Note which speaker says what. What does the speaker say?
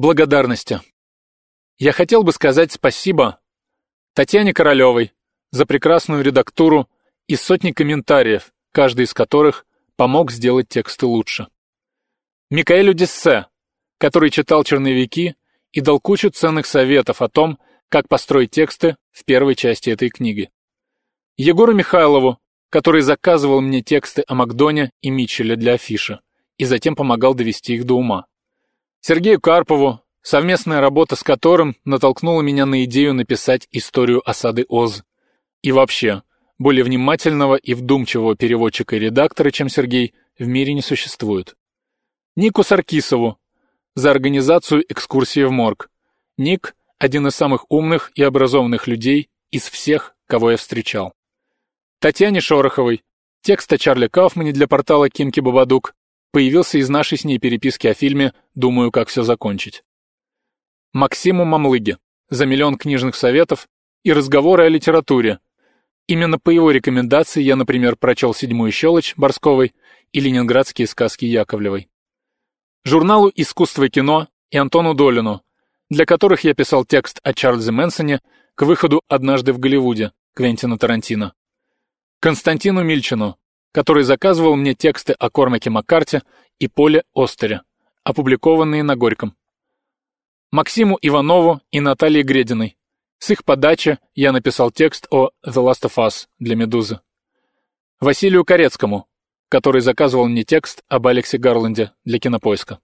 Speaker 1: Благодарности. Я хотел бы сказать спасибо Татьяне Королевой за прекрасную редактуру и сотни комментариев, каждый из которых помог сделать тексты лучше. Микаэлю Диссе, который читал черновики и дал кучу ценных советов о том, как построить тексты в первой части этой книги. Егору Михайлову, который заказывал мне тексты о Макдоне и Митчелле для афиши и затем помогал довести их до ума. Сергею Карпову, совместная работа с которым натолкнула меня на идею написать историю осады Оз. И вообще, более внимательного и вдумчивого переводчика и редактора, чем Сергей, в мире не существует. Нику Саркисову за организацию экскурсии в морг. Ник – один из самых умных и образованных людей из всех, кого я встречал. Татьяне Шороховой, текст о Чарли Кауфмане для портала Кимки Бабадук, появился из нашей с ней переписки о фильме «Думаю, как все закончить». Максиму Мамлыге за миллион книжных советов и разговоры о литературе. Именно по его рекомендации я, например, прочел «Седьмую щелочь» Борсковой и «Ленинградские сказки» Яковлевой. Журналу «Искусство и кино» и Антону Долину, для которых я писал текст о Чарльзе Мэнсоне к выходу «Однажды в Голливуде» Квентина Тарантино. Константину Мильчину, который заказывал мне тексты о Кормаке Маккарте и Поле Остере, опубликованные на Горьком. Максиму Иванову и Наталье Грединой. С их подачи я написал текст о The Last of Us для «Медузы». Василию Корецкому, который заказывал мне текст об Алексе Гарленде для Кинопоиска.